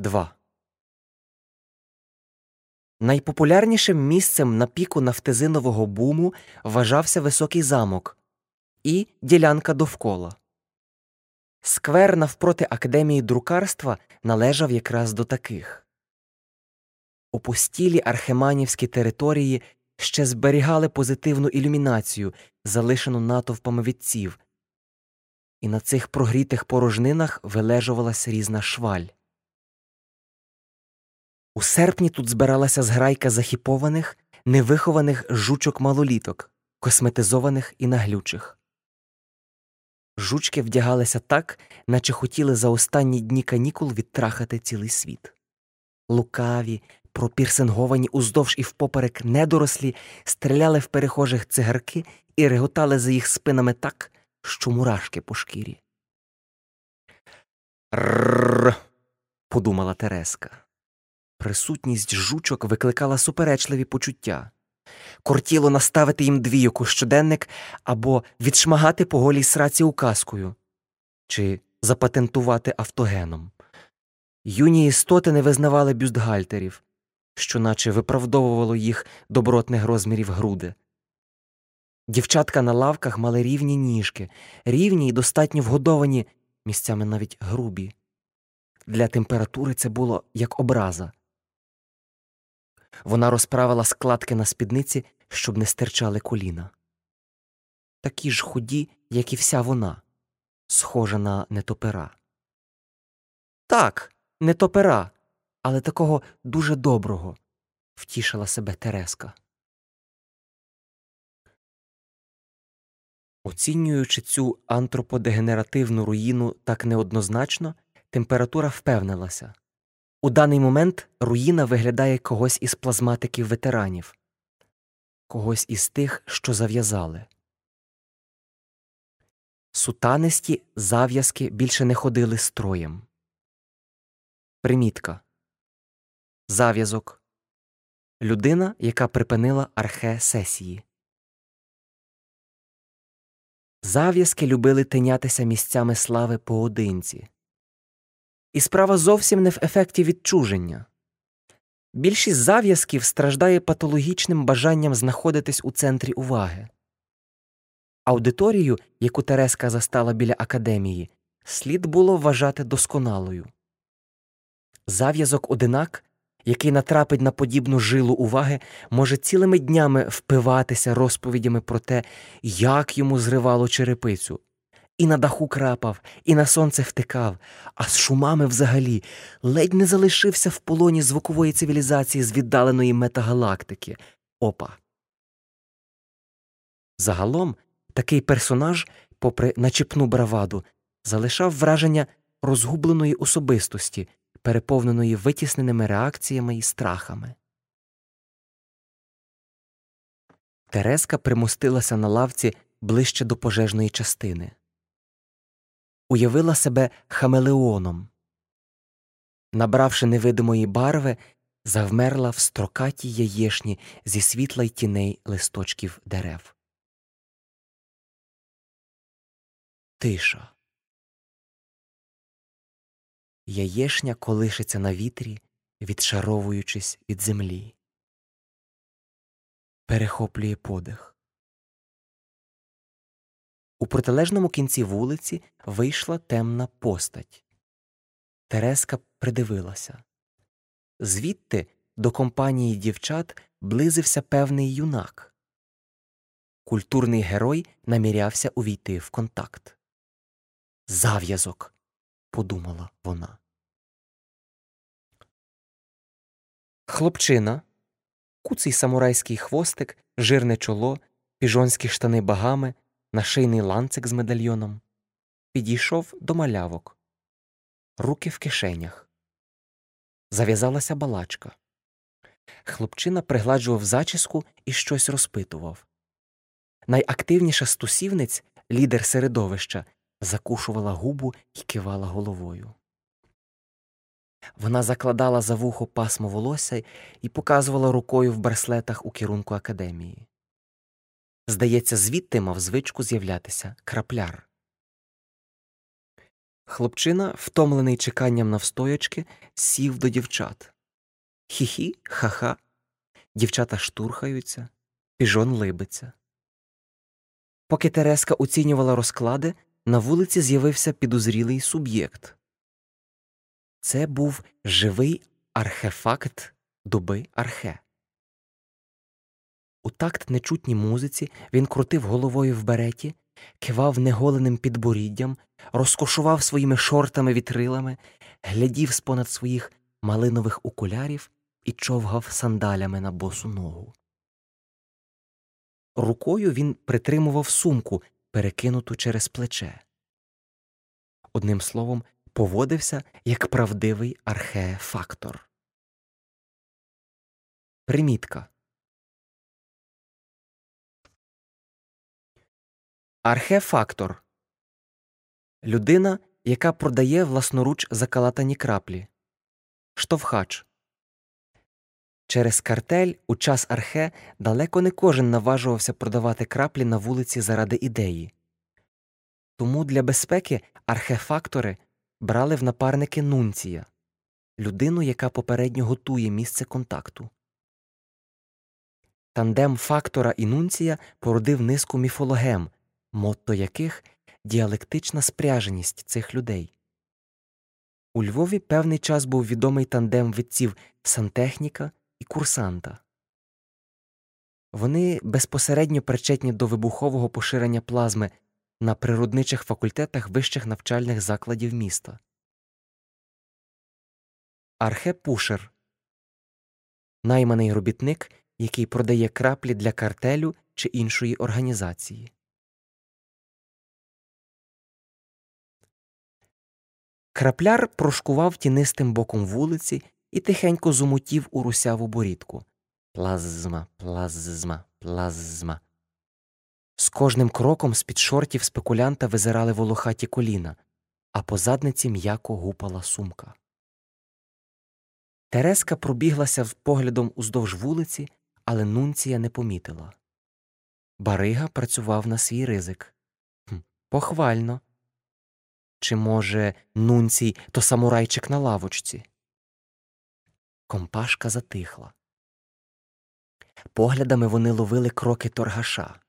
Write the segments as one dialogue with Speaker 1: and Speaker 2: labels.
Speaker 1: 2 Найпопулярнішим місцем на піку нафтезинового буму вважався високий замок і ділянка довкола. Сквер навпроти академії друкарства належав якраз до таких. Опустілі археманівські території ще зберігали позитивну ілюмінацію, залишену натовпами відців, і на цих прогрітих порожнинах вилежувалась різна шваль. У серпні тут збиралася зграйка захіпованих, невихованих жучок малоліток, косметизованих і наглючих. Жучки вдягалися так, наче хотіли за останні дні канікул відтрахати цілий світ. Лукаві, пропірсинговані уздовж і впоперек недорослі стріляли в перехожих цигарки і реготали за їх спинами так, що мурашки по шкірі. Рррр. подумала Тереска. Присутність жучок викликала суперечливі почуття. Кортіло наставити їм двійку щоденник або відшмагати по голій сраці указкою чи запатентувати автогеном. Юні істоти не визнавали бюстгальтерів, що наче виправдовувало їх добротних розмірів груди. Дівчатка на лавках мали рівні ніжки, рівні і достатньо вгодовані, місцями навіть грубі. Для температури це було як образа. Вона розправила складки на спідниці, щоб не стирчали коліна. Такі ж худі, як і вся вона, схожа на нетопера. Так, нетопера, але такого дуже доброго, втішила себе Тереска. Оцінюючи цю антроподегенеративну руїну так неоднозначно, температура впевнилася. У даний момент руїна виглядає когось із плазматиків ветеранів, когось із тих, що зав'язали. Сутанисті зав'язки більше не ходили строєм. Примітка Зав'язок Людина, яка припинила архе сесії. Зав'язки любили тинятися місцями слави поодинці. І справа зовсім не в ефекті відчуження. Більшість зав'язків страждає патологічним бажанням знаходитись у центрі уваги. Аудиторію, яку Тереска застала біля академії, слід було вважати досконалою. Зав'язок одинак, який натрапить на подібну жилу уваги, може цілими днями впиватися розповідями про те, як йому зривало черепицю, і на даху крапав, і на сонце втикав, а з шумами взагалі ледь не залишився в полоні звукової цивілізації з віддаленої метагалактики. Опа. Загалом такий персонаж, попри начіпну браваду, залишав враження розгубленої особистості, переповненої витісненими реакціями і страхами. Тереска примостилася на лавці ближче до пожежної частини уявила себе хамелеоном. Набравши невидимої барви, завмерла в строкатій яєшні зі світла й тіней листочків дерев. Тиша. Яєшня колишиться на вітрі, відшаровуючись від землі. Перехоплює подих. У протилежному кінці вулиці вийшла темна постать. Тереска придивилася. Звідти до компанії дівчат близився певний юнак. Культурний герой намірявся увійти в контакт. Зав'язок, подумала вона. Хлопчина, куций самурайський хвостик, жирне чоло, піжонські штани багами нашийний ланцик з медальйоном, підійшов до малявок, руки в кишенях. Зав'язалася балачка. Хлопчина пригладжував зачіску і щось розпитував. Найактивніша стусівниць, лідер середовища, закушувала губу і кивала головою. Вона закладала за вухо пасмо волосся і показувала рукою в браслетах у керунку академії. Здається, звідти мав звичку з'являтися крапляр. Хлопчина, втомлений чеканням навстоячки, сів до дівчат. Хі-хі, ха-ха. Дівчата штурхаються, піжон либиться. Поки Тереска оцінювала розклади, на вулиці з'явився підозрілий суб'єкт. Це був живий архефакт дуби архе. У такт нечутній музиці він крутив головою в береті, кивав неголеним підборіддям, розкошував своїми шортами вітрилами, глядів з понад своїх малинових окулярів і човгав сандалями на босу ногу. Рукою він притримував сумку, перекинуту через плече. Одним словом, поводився як правдивий архефактор. Примітка Архефактор людина, яка продає власноруч закалатані краплі. Штовхач. Через картель у час архе далеко не кожен наважувався продавати краплі на вулиці заради ідеї. Тому для безпеки архефактори брали в напарники нунція людину, яка попередньо готує місце контакту. Тандем фактора і нунція породив низку міфологем, мотто яких діалектична спряженість цих людей. У Львові певний час був відомий тандем витців сантехніка і курсанта. Вони безпосередньо причетні до вибухового поширення плазми на природничих факультетах вищих навчальних закладів міста. Архе Пушер найманий робітник, який продає краплі для картелю чи іншої організації. Крапляр прошкував тінистим боком вулиці і тихенько зумутів у русяву борідку. Плазма, плазма, плазма. З кожним кроком з під шортів спекулянта визирали волохаті коліна, а по задниці м'яко гупала сумка. Тереска пробіглася поглядом уздовж вулиці, але нунція не помітила. Барига працював на свій ризик. Хм, Похвально. Чи, може, нунцій то самурайчик на лавочці? Компашка затихла. Поглядами вони ловили кроки торгаша.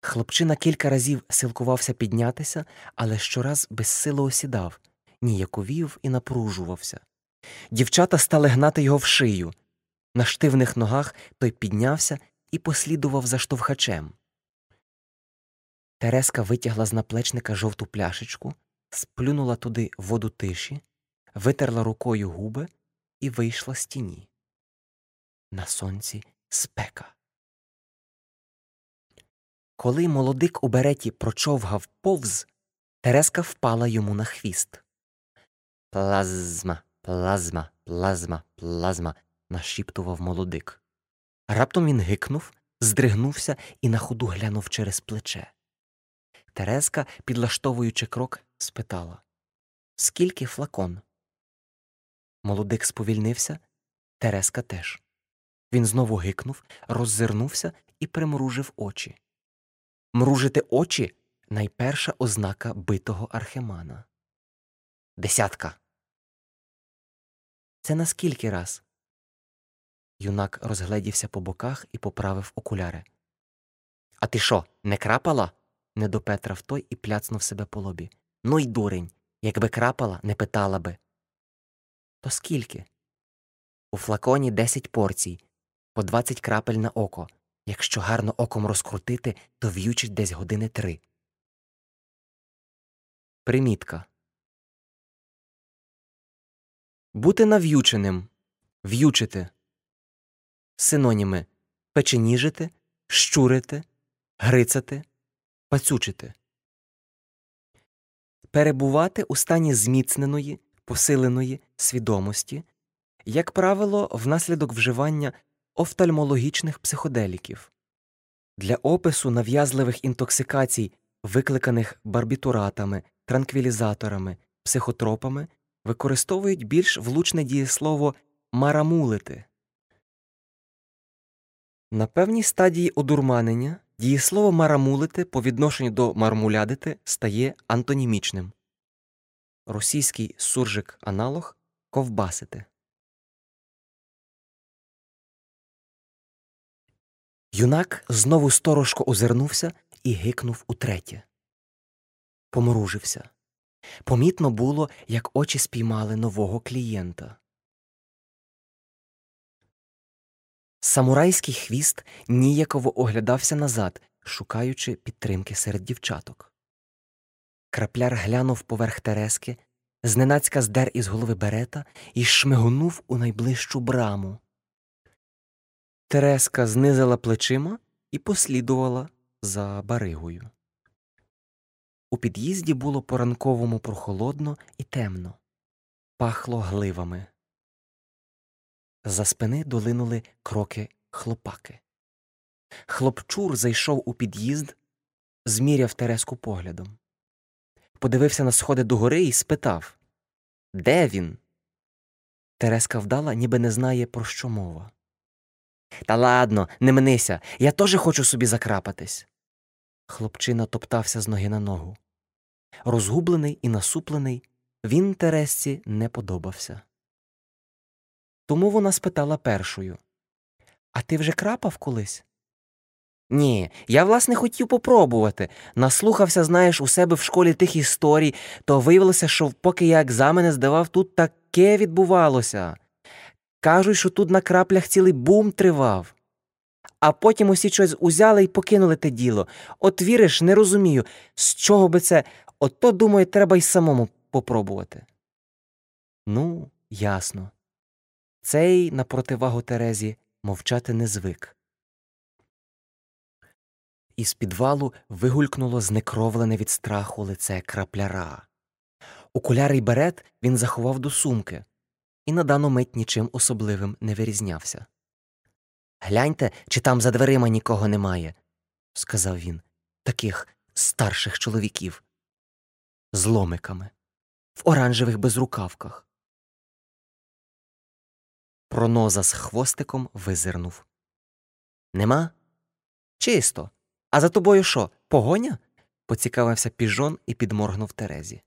Speaker 1: Хлопчина кілька разів силкувався піднятися, але щораз безсило осідав, ніяковів і напружувався. Дівчата стали гнати його в шию. На штивних ногах той піднявся і послідував за штовхачем. Тереска витягла з наплечника жовту пляшечку, сплюнула туди воду тиші, витерла рукою губи і вийшла з тіні. На сонці спека. Коли молодик у береті прочовгав повз, Тереска впала йому на хвіст. Плазма, плазма, плазма, плазма. нашіптував молодик. Раптом він гикнув, здригнувся і на ходу глянув через плече. Тереска, підлаштовуючи крок, спитала Скільки флакон? Молодик сповільнився, Тереска теж. Він знову гикнув, роззирнувся і примружив очі. Мружити очі найперша ознака битого архемана. Десятка. Це на скільки раз? Юнак розгледівся по боках і поправив окуляри. А ти що, не крапала? не допетрав той і пляцнув себе по лобі. Ну й дурень. Якби крапала, не питала би. То скільки? У флаконі десять порцій, по двадцять крапель на око. Якщо гарно оком розкрутити, то в'ючить десь години три. Примітка. Бути нав'юченим. В'ючити. Синоніми печеніжити, щурити, грицати, пацючити. Перебувати у стані зміцненої, посиленої свідомості, як правило, внаслідок вживання офтальмологічних психоделіків. Для опису нав'язливих інтоксикацій, викликаних барбітуратами, транквілізаторами, психотропами, використовують більш влучне дієслово марамулити. На певній стадії одурманення дієслово марамулити по відношенню до мармулядити стає антонімічним. Російський суржик аналог ковбасити. Юнак знову сторожко озирнувся і гикнув утретє. Помружився. Помітно було, як очі спіймали нового клієнта. Самурайський хвіст ніяково оглядався назад, шукаючи підтримки серед дівчаток. Крапляр глянув поверх Терески, зненацька здер із голови берета і шмигнув у найближчу браму. Тереска знизила плечима і послідувала за баригою. У під'їзді було по ранковому прохолодно і темно, пахло гливами. За спини долинули кроки хлопаки. Хлопчур зайшов у під'їзд, зміряв Тереску поглядом. Подивився на сходи догори і спитав Де він? Тереска вдала, ніби не знає, про що мова. Та ладно, не мнися, я теж хочу собі закрапатись. Хлопчина топтався з ноги на ногу. Розгублений і насуплений, він Тересці не подобався. Тому вона спитала першою А ти вже крапав колись? Ні, я, власне, хотів попробувати. Наслухався, знаєш, у себе в школі тих історій, то виявилося, що поки я екзамени здавав, тут таке відбувалося. Кажуть, що тут на краплях цілий бум тривав. А потім усі щось узяли і покинули те діло. От віриш, не розумію, з чого би це, ото, думаю, треба й самому попробувати. Ну, ясно. Цей, на противагу Терезі, мовчати не звик. Із підвалу вигулькнуло знекровлене від страху лице крапляра. Окуляри й берет він заховав до сумки і на дану мить нічим особливим не вирізнявся. Гляньте, чи там за дверима нікого немає, сказав він, таких старших чоловіків, з ломиками, в оранжевих безрукавках. Проноза з хвостиком визирнув. Нема? Чисто. А за тобою що? Погоня? поцікавився піжон і підморгнув Терезі.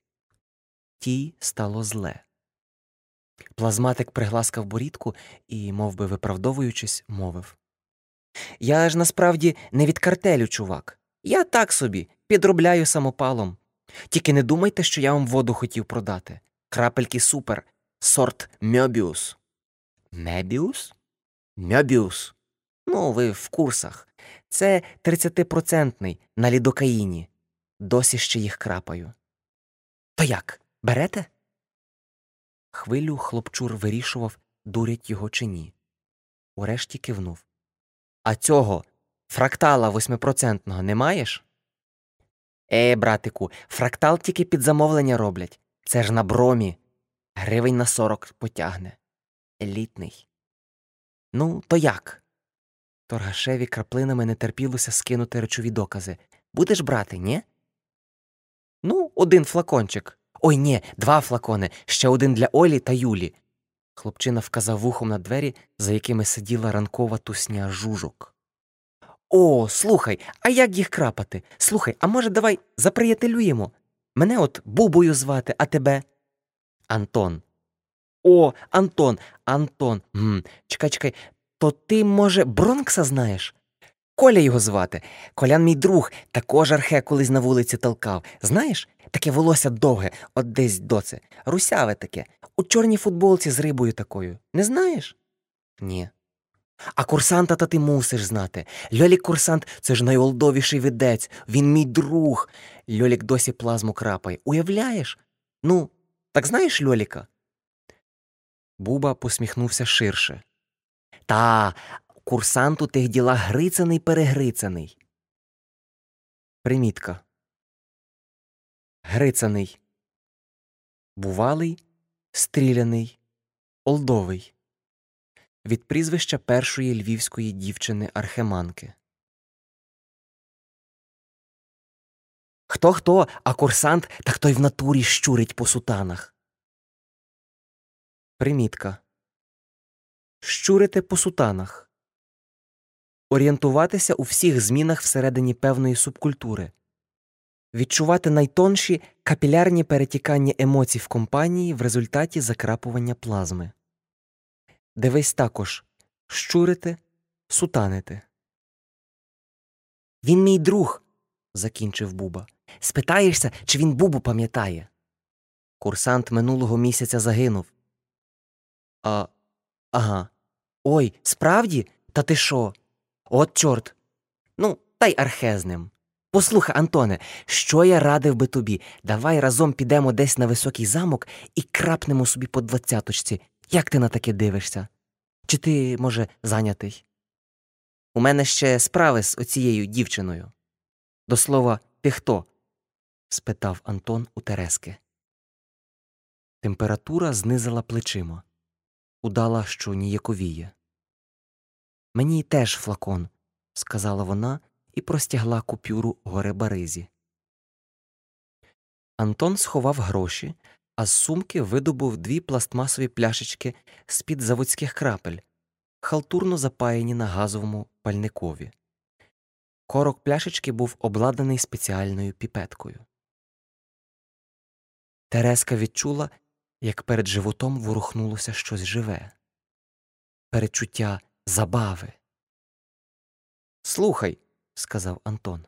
Speaker 1: Тій стало зле. Плазматик пригласкав борідку і, мов би виправдовуючись, мовив Я ж насправді не від картелю, чувак. Я так собі підробляю самопалом. Тільки не думайте, що я вам воду хотів продати. Крапельки супер, сорт Мьобіус. Мебіус? Мьобіус. Ну, ви в курсах. Це 30-процентний на лідокаїні. Досі ще їх крапаю. То як, берете? Хвилю хлопчур вирішував, дурять його чи ні. Урешті кивнув. А цього фрактала восьмипроцентного не маєш? Е, братику, фрактал тільки під замовлення роблять. Це ж на бромі. Гривень на сорок потягне. Елітний. Ну, то як? Торгашеві краплинами не терпілося скинути речові докази. Будеш брати, ні? Ну, один флакончик. Ой ні, два флакони, ще один для Олі та Юлі. Хлопчина вказав вухом на двері, за якими сиділа ранкова тусня жужок. О, слухай, а як їх крапати? Слухай, а може, давай заприятелюємо? Мене от Бубою звати, а тебе? Антон. О, Антон, Антон. М, Чекай, чекай, то ти, може, Бронкса знаєш? Коля його звати. Колян мій друг, також архе колись на вулиці толкав. Знаєш, таке волосся довге, от десь доце. Русяве таке, у чорній футболці з рибою такою. Не знаєш? Ні. А курсанта то ти мусиш знати. Льолік курсант це ж найолдовіший видець, він мій друг. Льолік досі плазму крапає. Уявляєш? Ну, так знаєш Льоліка? Буба посміхнувся ширше. Та, курсант у тих ділах грицаний перегрицаний. Примітка. Грицаний. Бувалий, стріляний, олдовий. Від прізвища першої львівської дівчини Археманки. Хто хто, а курсант так той в натурі щурить по сутанах. Примітка. Щурити по сутанах. Орієнтуватися у всіх змінах всередині певної субкультури. відчувати найтонші капілярні перетікання емоцій в компанії в результаті закрапування плазми. Дивись також щурити, сутанити. Він мій друг, закінчив Буба. Спитаєшся, чи він Бубу пам'ятає. Курсант минулого місяця загинув. А. Ага. Ой, справді? Та ти що? От чорт. Ну, та й архе з ним. Послухай, Антоне, що я радив би тобі? Давай разом підемо десь на високий замок і крапнемо собі по двадцяточці. Як ти на таке дивишся? Чи ти, може, зайнятий? У мене ще справи з оцією дівчиною. До слова, ти хто? спитав Антон у Терески. Температура знизила плечима, удала, що ніяковіє. Мені теж флакон, сказала вона і простягла купюру горе баризі. Антон сховав гроші, а з сумки видобув дві пластмасові пляшечки з під заводських крапель, халтурно запаяні на газовому пальникові. Корок пляшечки був обладнаний спеціальною піпеткою. Тереска відчула, як перед животом ворухнулося щось живе, перечуття забави. Слухай, сказав Антон,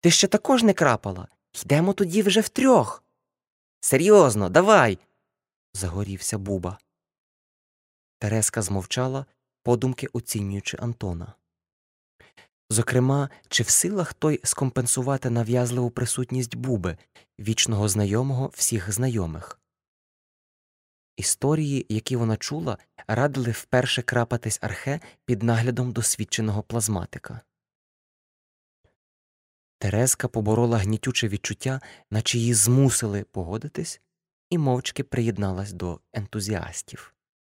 Speaker 1: ти ще також не крапала. Йдемо тоді вже втрьох. Серйозно, давай. загорівся Буба. Тереска змовчала, подумки оцінюючи Антона. Зокрема, чи в силах той скомпенсувати нав'язливу присутність Буби, вічного знайомого всіх знайомих. Історії, які вона чула, радили вперше крапатись архе під наглядом досвідченого плазматика. Тереска поборола гнітюче відчуття, наче її змусили погодитись, і мовчки приєдналась до ентузіастів.